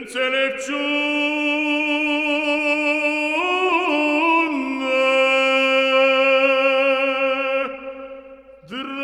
înțelepciune. Drept